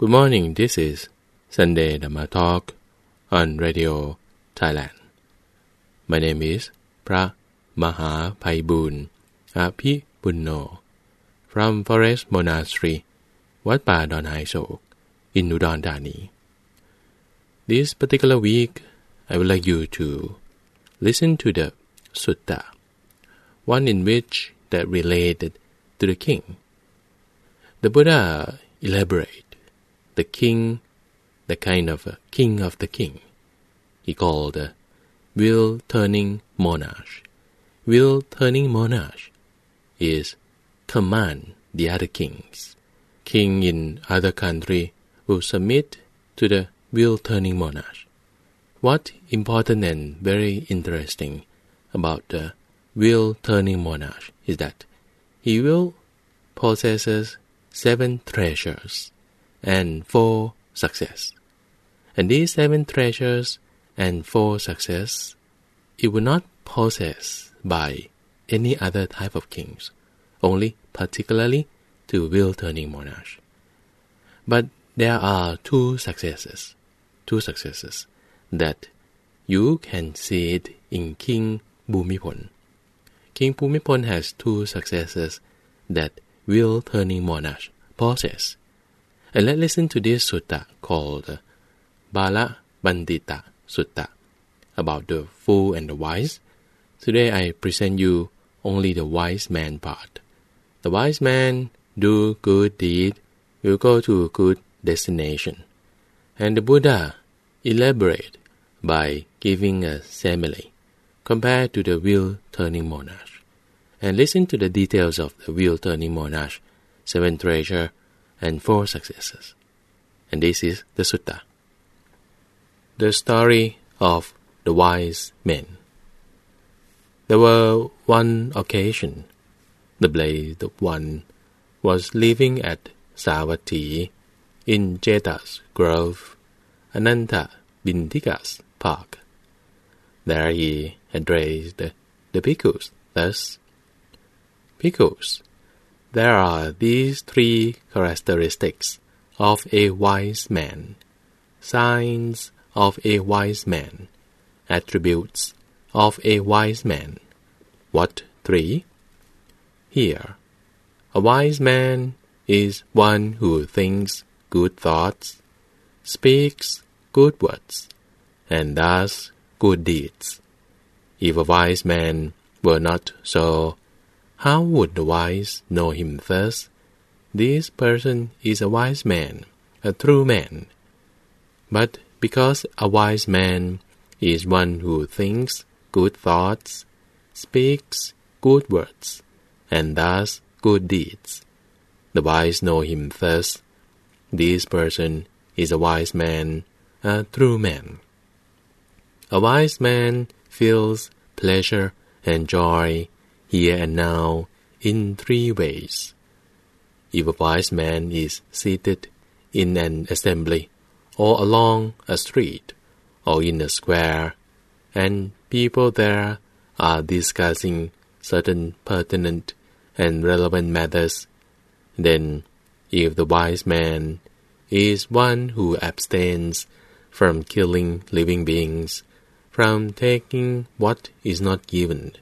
Good morning. This is Sunday Dhamma Talk on Radio Thailand. My name is พระมหาภัยบุญอภิบุญโน from Forest Monastery วัดป่าดอนไฮโศก in Udon Thani. This particular week, I would like you to listen to the sutta, one in which that related to the king. The Buddha elaborate the king, the kind of king of the king. He called the wheel turning monarch. Wheel turning monarch is command the other kings. King in other country will submit to the wheel turning monarch. What important and very interesting about the wheel turning monarch is that he will possesses seven treasures and four success. And these seven treasures and four success, it will not possess by any other type of kings, only particularly to wheel turning monarch. But there are two successes, two successes that you can see it in King Bhumibol. King Bhumibol has two successes that wheel turning monarch possess. And let's listen to this sutta called Bala Pandita Sutta about the fool and the wise. Today I present you only the wise man part. The wise man do good deed will go to a good destination. And the Buddha elaborate by giving a simile compared to the wheel turning monarch. And listen to the details of the wheel turning monarch, seven treasure, and four successes. And this is the sutta. The story of the wise men. There were one occasion, the blessed one was living at Savatthi in Jeta's grove, Ananta Bindika's park. There he addressed the bhikkhus thus, Bhikkhus, there are these three characteristics of a wise man, signs of a wise man, attributes of a wise man. What three? Here, a wise man is one who thinks good thoughts, speaks good words, and does good deeds. If a wise man were not so, how would the wise know him thus? This person is a wise man, a true man. But because a wise man is one who thinks good thoughts, speaks good words, and does good deeds, the wise know him thus. This person is a wise man, a true man. A wise man feels pleasure and joy here and now in three ways. If a wise man is seated in an assembly or along a street or in a square, and people there are discussing certain pertinent and relevant matters, then if the wise man is one who abstains from killing living beings, from taking what is not given,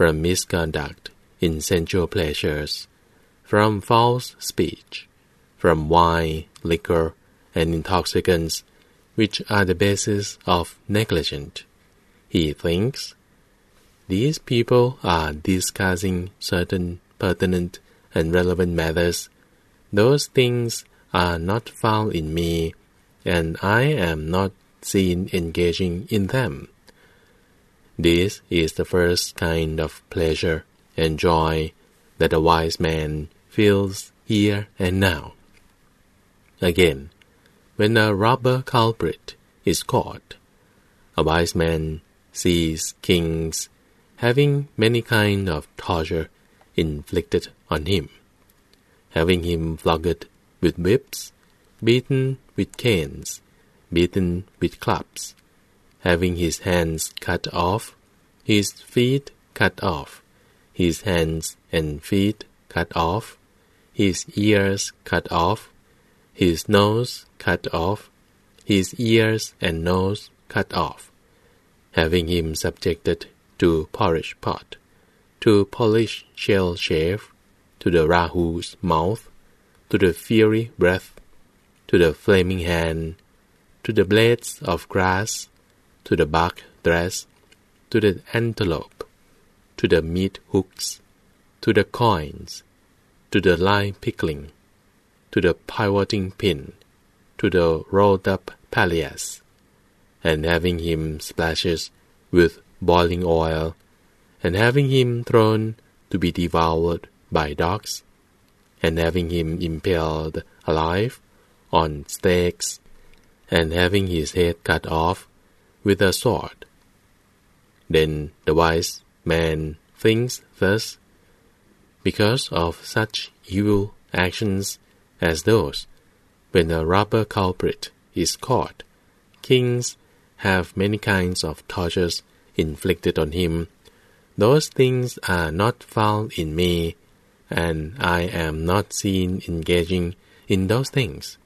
from misconduct in sensual pleasures, from false speech, from wine, liquor, and intoxicants, which are the basis of negligence. He thinks these people are discussing certain pertinent and relevant matters. Those things are not found in me, and I am not seen engaging in them. This is the first kind of pleasure and joy that a wise man feels here and now. Again, when a robber culprit is caught, a wise man sees kings having many kind of torture inflicted on him, having him flogged with whips, beaten with canes, beaten with clubs, having his hands cut off, his feet cut off, his hands and feet cut off, his ears cut off, his nose cut off, his ears and nose cut off, having him subjected to porridge pot, to polish shell shave, to the Rahu's mouth, to the fiery breath, to the flaming hand, to the blades of grass, to the bark dress, to the antelope, to the meat hooks, to the coins, to the lime pickling, to the pivoting pin, to the rolled up palliasse, and having him splashes with boiling oil, and having him thrown to be devoured by dogs, and having him impaled alive on stakes, and having his head cut off with a sword. Then the wise man thinks thus, because of such evil actions as those, when a robber culprit is caught, kings have many kinds of tortures inflicted on him. Those things are not found in me, and I am not seen engaging in those things.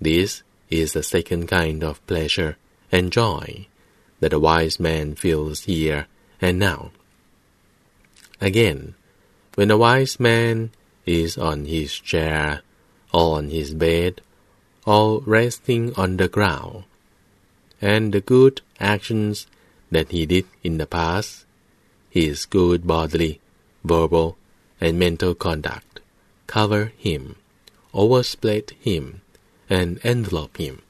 This is the second kind of pleasure and joy that a wise man feels here and now. Again, when a wise man is on his chair or on his bed or resting on the ground, and the good actions that he did in the past, his good bodily, verbal, and mental conduct cover him, overspread him, and envelop him,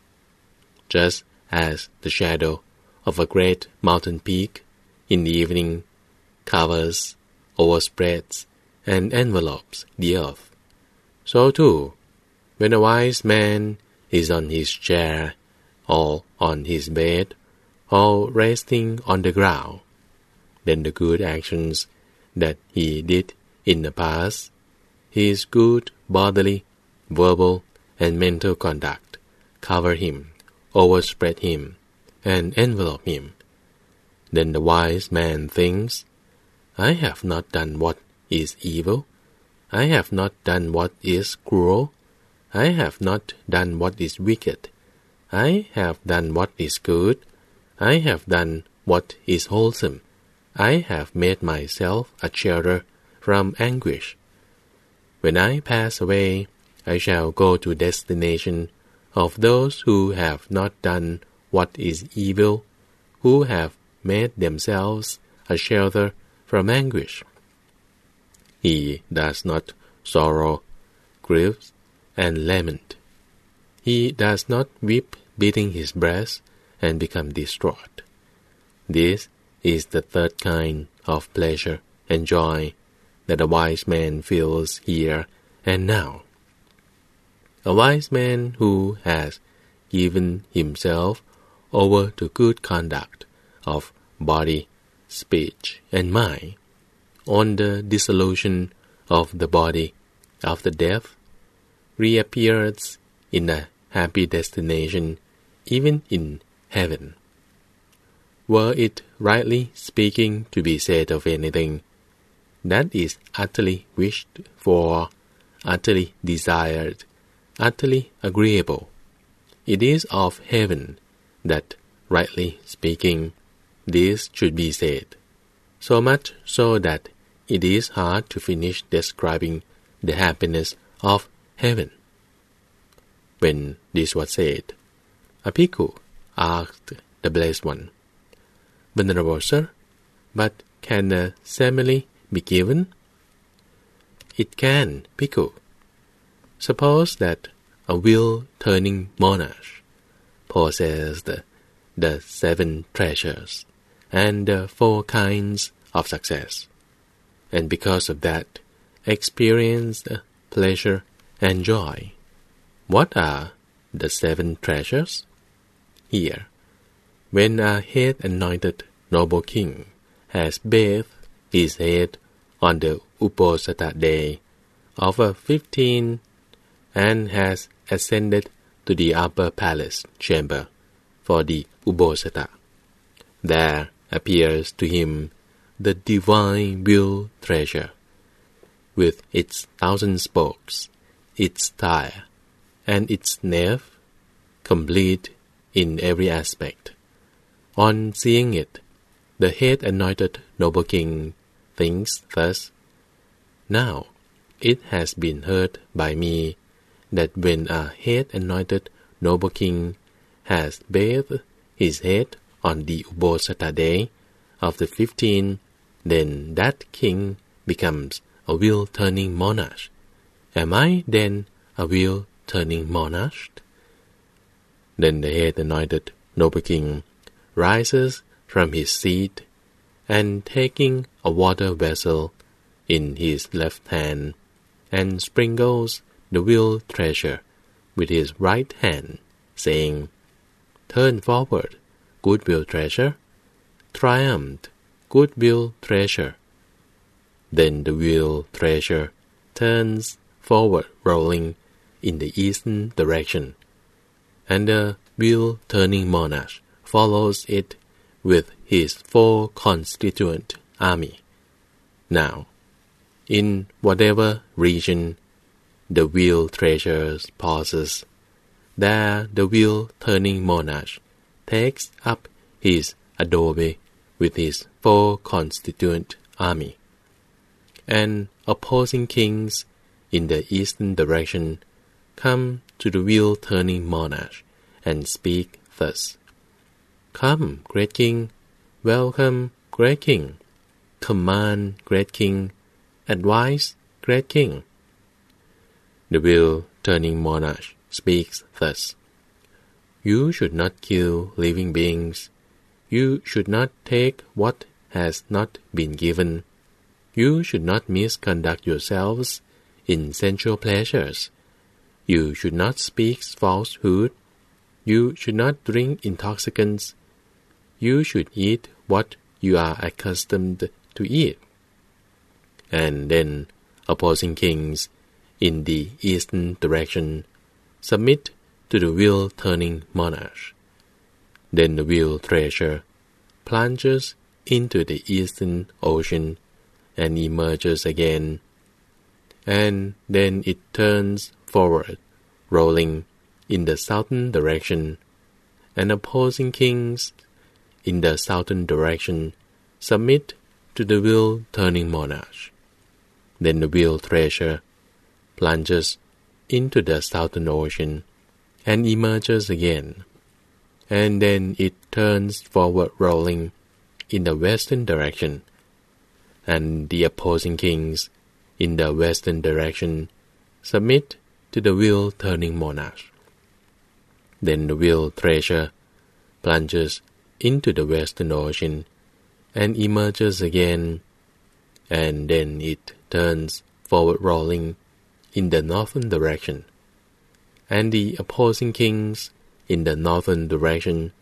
just as the shadow of a great mountain peak in the evening covers, overspreads, and envelopes the earth. So too, when a wise man is on his chair, or on his bed, or resting on the ground, then the good actions that he did in the past, his good bodily, verbal, and mental conduct cover him, overspread him, and envelop him. Then the wise man thinks, I have not done what is evil. I have not done what is cruel. I have not done what is wicked. I have done what is good. I have done what is wholesome. I have made myself a shelter from anguish. When I pass away, I shall go to destination of those who have not done what is evil, who have made themselves a shelter from anguish. He does not sorrow, grieve, and lament. He does not weep, beating his breast, and become distraught. This is the third kind of pleasure and joy that a wise man feels here and now. A wise man who has given himself over to good conduct of body, speech, and mind, on the dissolution of the body after death, reappears in a happy destination, even in heaven. Were it rightly speaking to be said of anything that is utterly wished for, utterly desired, utterly agreeable, it is of heaven that, rightly speaking, this should be said, so much so that it is hard to finish describing the happiness of heaven. When this was said, a bhikkhu asked the blessed one, Venerable sir, but can a simile be given? It can, bhikkhu. Suppose that a wheel-turning monarch possessed the seven treasures and the four kinds of success, and because of that, experienced pleasure and joy. What are the seven treasures? Here, when a head anointed noble king has bathed his head on the Uposatha day of a fifteen and has ascended to the upper palace chamber for the Uposatha. There appears to him the divine will treasure, with its thousand spokes, its tire, and its nave, complete in every aspect. On seeing it, the head anointed noble king thinks thus: Now it has been heard by me that when a head anointed noble king has bathed his head on the Uposatha day of the fifteenth, then that king becomes a wheel turning monarch. Am I then a wheel turning monarch? Then the head anointed noble king rises from his seat, and taking a water vessel in his left hand, and sprinkles the wheel treasure with his right hand, saying, Turn forward, goodwill treasure, triumph, goodwill treasure. Then the wheel treasure turns forward rolling in the eastern direction, and the wheel turning monarch follows it with his four constituent army. Now, in whatever region the wheel treasures pauses, there the wheel turning monarch takes up his adobe with his four constituent army, and opposing kings in the eastern direction come to the wheel turning monarch and speak thus: Come, great king, welcome, great king, command, great king, advise, great king. The wheel turning monarch speaks thus: You should not kill living beings. You should not take what has not been given. You should not misconduct yourselves in sensual pleasures. You should not speak falsehood. You should not drink intoxicants. You should eat what you are accustomed to eat. And then opposing kings in the eastern direction submit to the wheel turning monarch. Then the wheel treasure plunges into the eastern ocean and emerges again, and then it turns forward, rolling in the southern direction, and opposing kings in the southern direction submit to the wheel turning monarch. Then the wheel treasure plunges into the southern ocean and emerges again, and then it turns forward rolling in the western direction, and the opposing kings in the western direction submit to the wheel turning monarch. Then the wheel treasure plunges into the western ocean and emerges again, and then it turns forward rolling in the northern direction, and the opposing kings in the northern direction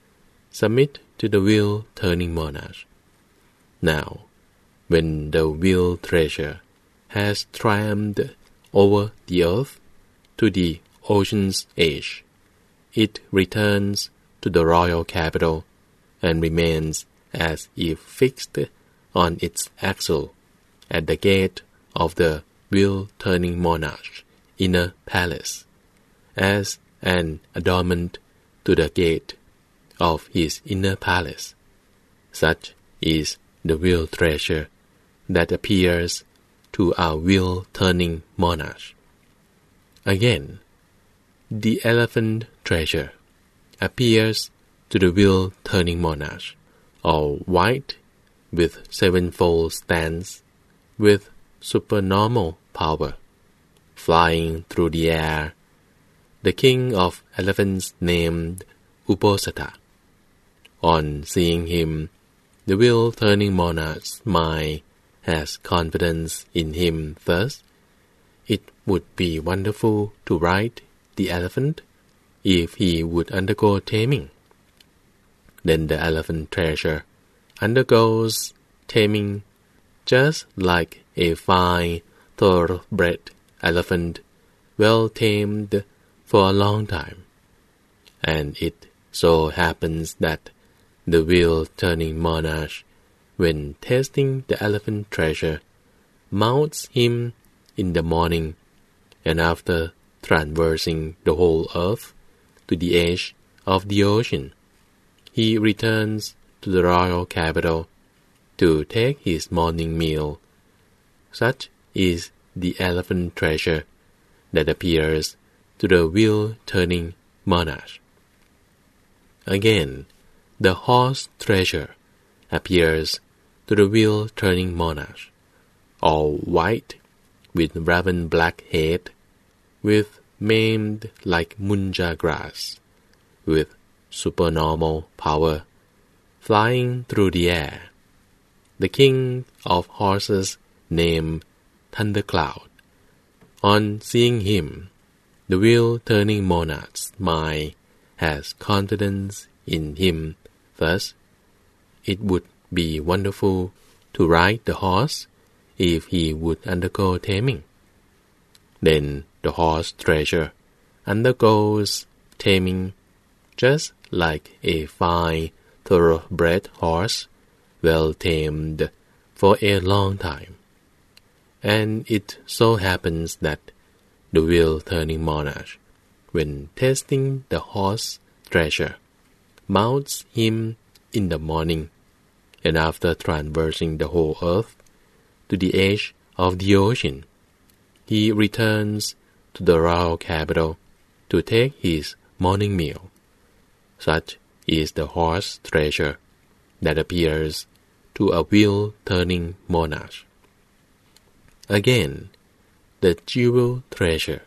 submit to the wheel turning monarch. Now, when the wheel treasure has triumphed over the earth to the ocean's edge, it returns to the royal capital and remains as if fixed on its axle at the gate of the wheel turning monarch inner palace, as an adornment to the gate of his inner palace. Such is the wheel treasure that appears to our wheel turning monarch. Again, the elephant treasure appears to the wheel turning monarch, all white, with sevenfold stands, with supernormal power, flying through the air. The king of elephants named Uposatha. On seeing him, the wheel turning monarch's mind has confidence in him thus. It would be wonderful to ride the elephant if he would undergo taming. Then the elephant treasure undergoes taming just like a fine thoroughbred elephant well tamed for a long time. And it so happens that the wheel turning monarch, when tasting the elephant treasure, mounts him in the morning, and after traversing the whole earth to the edge of the ocean, he returns to the royal capital to take his morning meal. Such is the elephant treasure that appears to the wheel-turning monarch. Again, the horse treasure appears to the wheel-turning monarch, all white, with raven black head, with maimed like munja grass, with supernormal power, flying through the air. The king of horses named Thundercloud. On seeing him, the wheel-turning monarch's mind has confidence in him. Thus, it would be wonderful to ride the horse if he would undergo taming. Then the horse treasure undergoes taming just like a fine thoroughbred horse, well tamed for a long time. And it so happens that the wheel-turning monarch, when testing the horse treasure, mounts him in the morning, and after traversing the whole earth to the edge of the ocean, he returns to the royal capital to take his morning meal. Such is the horse treasure that appears to a wheel-turning monarch. Again, the jewel treasure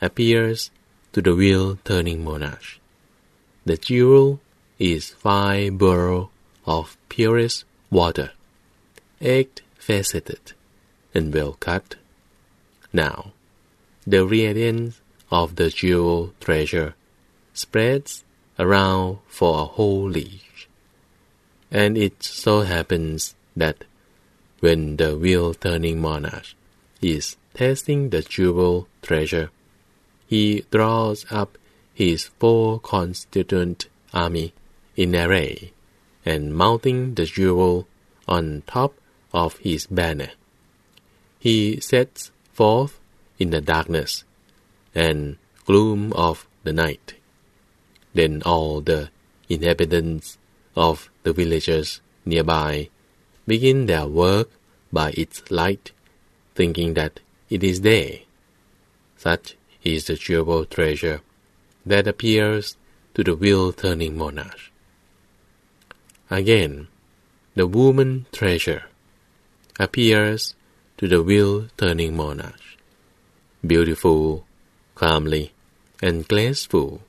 appears to the wheel-turning monarch. The jewel is five beryl of purest water, eight-faceted and well cut. Now, the radiance of the jewel treasure spreads around for a whole league. And it so happens that when the wheel-turning monarch is testing the jewel treasure, he draws up his four constituent army in array, and mounting the jewel on top of his banner, he sets forth in the darkness and gloom of the night. Then all the inhabitants of the villages nearby begin their work by its light, thinking that it is day. Such is the jewel treasure that appears to the wheel-turning monarch. Again, the woman treasure appears to the wheel-turning monarch, beautiful, calmly, and graceful,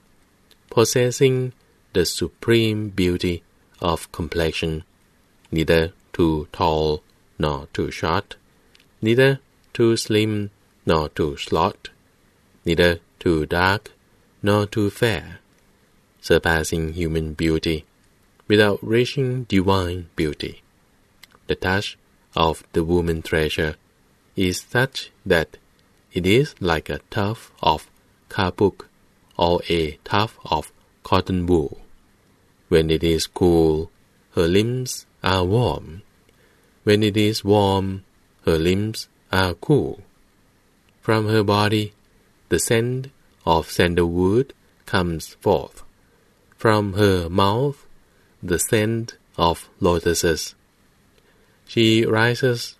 possessing the supreme beauty of complexion, neither too tall nor too short, neither too slim nor too slouch, neither too dark nor too fair, surpassing human beauty without reaching divine beauty. The touch of the woman treasure is such that it is like a tuft of kapok or a tuft of cotton wool. When it is cool, her limbs are warm. When it is warm, her limbs are cool. From her body, the scent of sandalwood comes forth. From her mouth, the scent of lotuses. She rises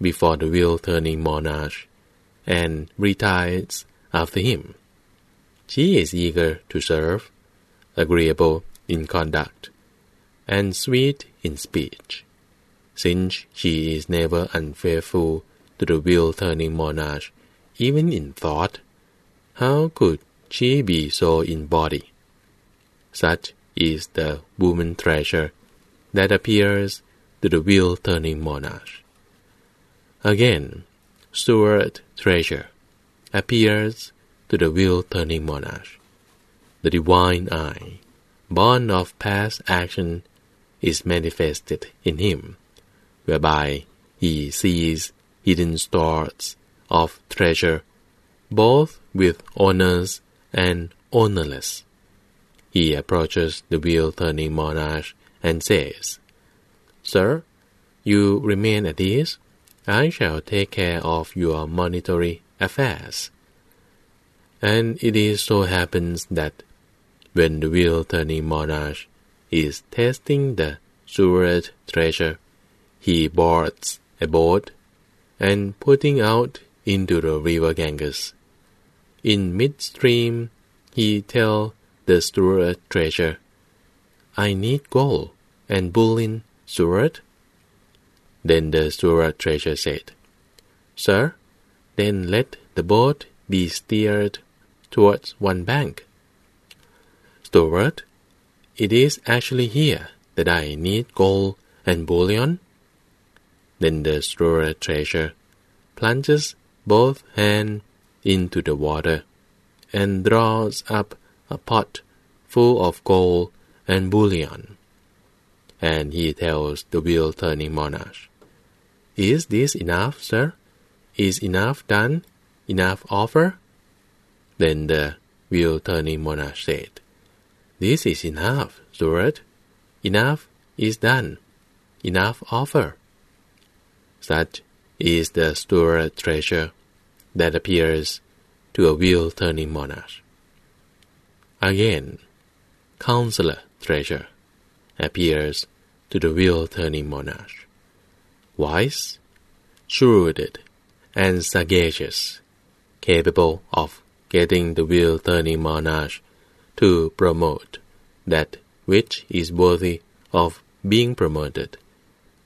before the wheel-turning monarch and retires after him. She is eager to serve, agreeable in conduct, and sweet in speech. Since she is never unfaithful to the wheel-turning monarch, even in thought, how could she be so in body? Such is the woman treasure that appears to the wheel-turning monarch. Again, steward treasure appears to the wheel-turning monarch. The divine eye, born of past action, is manifested in him, whereby he sees hidden stores of treasure, both with owners and ownerless. He approaches the wheel-turning monarch and says, Sir, you remain at ease. I shall take care of your monetary affairs And it is so happens that when the wheel turning monarch is testing the steward treasure, he boards a boat and putting out into the river Ganges. In midstream, he tell the steward treasure, I need gold and bullion, steward. Then the steward treasure said, Sir, then let the boat be steered towards one bank. Steward, it is actually here that I need gold and bullion. Then the steward treasure plunges both hands into the water and draws up a pot full of gold and bullion. And he tells the wheel turning monarch, Is this enough, sir? Is enough done? Enough offer? Then the wheel turning monarch said, This is enough, steward. Enough is done. Enough offer. Such is the steward treasure that appears to a wheel turning monarch. Again, counselor treasure appears to the wheel turning monarch. Wise, shrewd, and sagacious, capable of getting the wheel turning monarch to promote that which is worthy of being promoted,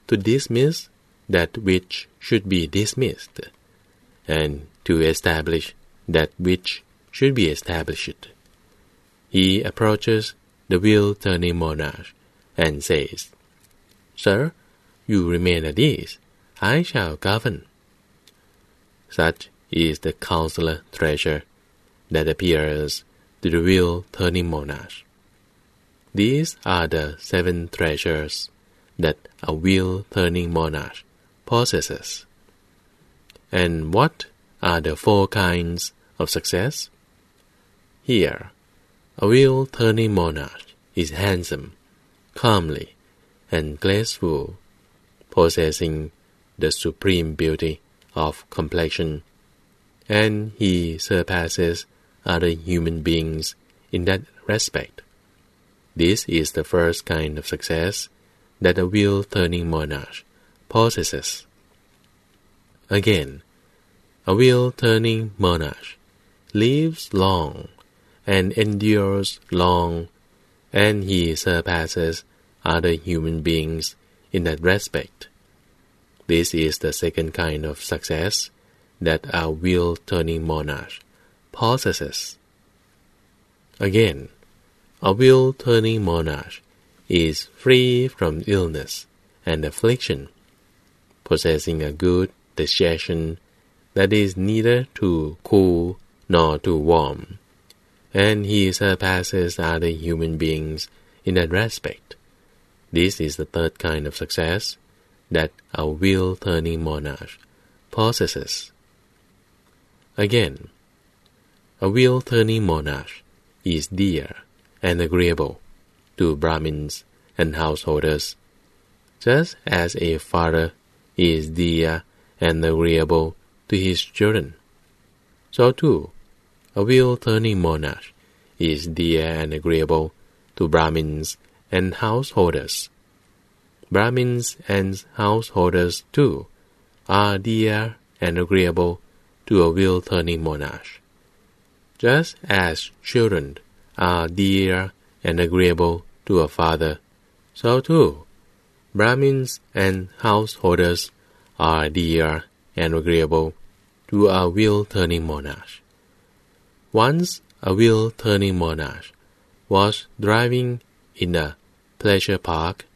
to dismiss that which should be dismissed, and to establish that which should be established. He approaches the wheel turning monarch and says, Sir, you remain at ease. I shall govern. Such is the counselor treasure that appears to the wheel turning monarch. These are the seven treasures that a wheel turning monarch possesses. And what are the four kinds of success? Here, a wheel turning monarch is handsome, comely, and graceful, possessing the supreme beauty of complexion, and he surpasses other human beings in that respect. This is the first kind of success that a wheel turning monarch possesses. Again, a wheel turning monarch lives long and endures long, and he surpasses other human beings in that respect. This is the second kind of success that a wheel turning monarch possesses. Again, a wheel turning monarch is free from illness and affliction, possessing a good digestion that is neither too cool nor too warm, and he surpasses other human beings in that respect. This is the third kind of success that a wheel turning monarch possesses. Again, a wheel turning monarch is dear and agreeable to Brahmins and householders, just as a father is dear uh, and agreeable to his children. So too, a wheel turning monarch is dear uh, and agreeable to Brahmins and householders. Brahmins and householders too are dear uh, and agreeable to a wheel turning monarch. Just as children are dear and agreeable to a father, so too Brahmins and householders are dear and agreeable to a wheel turning monarch. Once a wheel turning monarch was driving in a pleasure park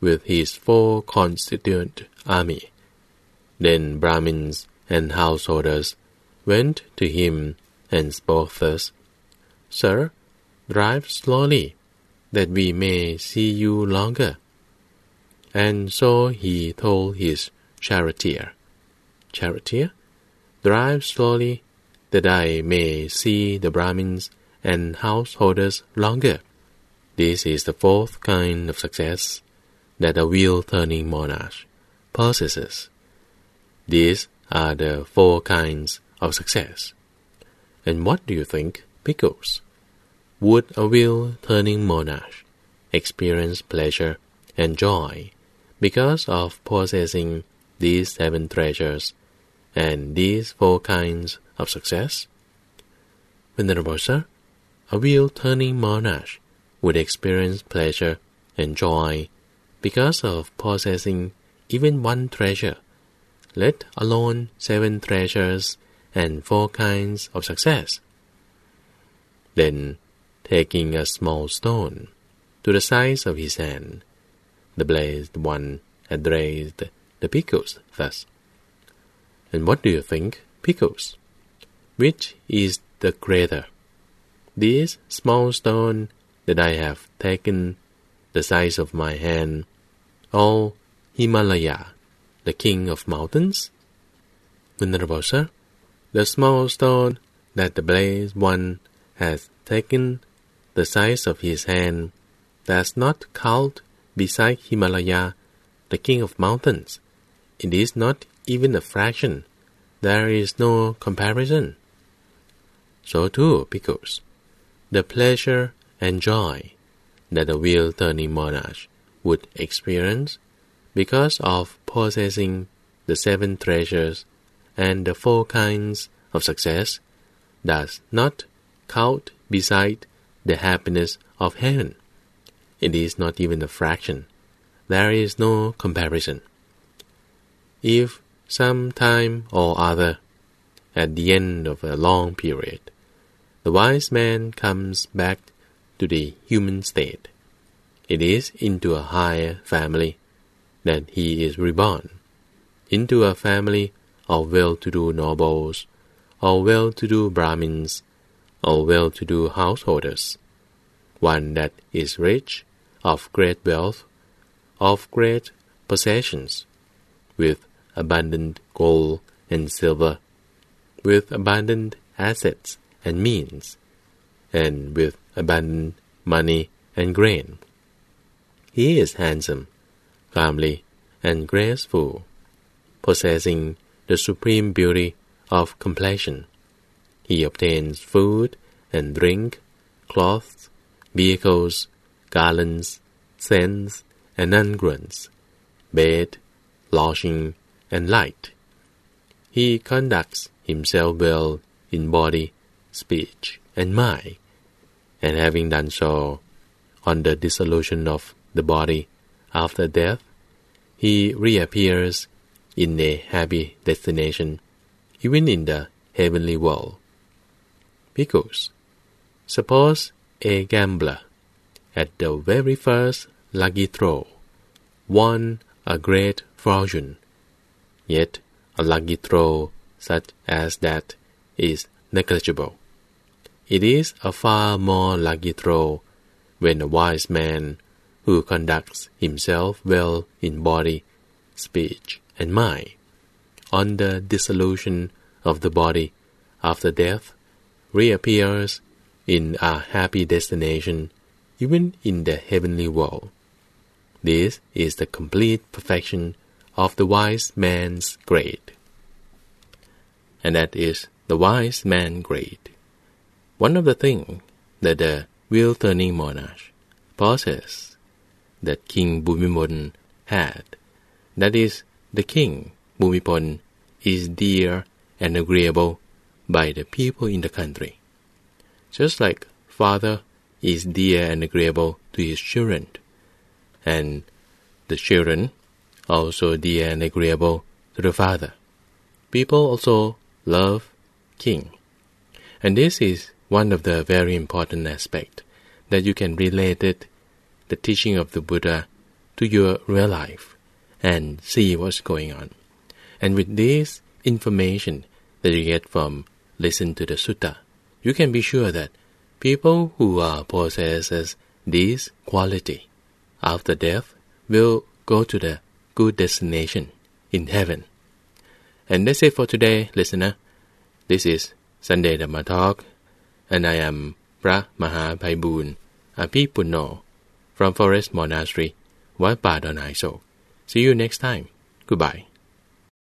with his four constituent army. Then Brahmins and householders went to him and spoke thus, Sir, drive slowly, that we may see you longer. And so he told his charioteer, Charioteer, drive slowly, that I may see the Brahmins and householders longer. This is the fourth kind of success that a wheel-turning monarch possesses. These are the four kinds of success. And what do you think bhikkhus? Would a wheel turning monarch experience pleasure and joy because of possessing these seven treasures and these four kinds of success? Venerable sir, a wheel turning monarch would experience pleasure and joy because of possessing even one treasure, let alone seven treasures and four kinds of success. Then, taking a small stone to the size of his hand, the blessed one addressed the bhikkhus thus. And what do you think, bhikkhus? Which is the greater? This small stone that I have taken the size of my hand, or Himalaya, the king of mountains? Venerable sir, the small stone that the blessed one has taken the size of his hand does not count beside Himalaya, the king of mountains. It is not even a fraction. There is no comparison. So too, because the pleasure and joy that a wheel turning monarch would experience because of possessing the seven treasures and the four kinds of success does not count beside the happiness of heaven. It is not even a fraction. There is no comparison. If some time or other, at the end of a long period, the wise man comes back to the human state, it is into a higher family that he is reborn, into a family of well-to-do nobles, or well-to-do Brahmins, or well-to-do householders, one that is rich, of great wealth, of great possessions, with abundant gold and silver, with abundant assets and means, and with abundant money and grain. He is handsome, comely, and graceful, possessing the supreme beauty of complexion. He obtains food and drink, clothes, vehicles, garlands, scents, and unguents, bed, lodging, and light. He conducts himself well in body, speech, and mind, and having done so, on the dissolution of the body after death, he reappears in a happy destination, even in the heavenly world. Because suppose a gambler at the very first lucky throw won a great fortune, yet a lucky throw such as that is negligible. It is a far more lucky throw when a wise man who conducts himself well in body, speech, and mind, on the dissolution of the body after death, reappears in a happy destination, even in the heavenly world. This is the complete perfection of the wise man's grade. And that is the wise man grade. One of the things that the wheel turning monarch possesses that King Bhumibol had. That is, the king Bhumibol is dear and agreeable by the people in the country, just like father is dear and agreeable to his children, and the children also dear and agreeable to the father. People also love king, and this is one of the very important aspect that you can relate it the teaching of the Buddha to your real life and see what's going on. And with this information that you get from listen to the sutta, you can be sure that People who are possesses this quality, after death, will go to the good destination in heaven. And that's it for today, listener. This is Sunday Dhamma Talk, and I am Pra Mahapaibun Apipunno from Forest Monastery, Wat Pa Don See you next time. Goodbye.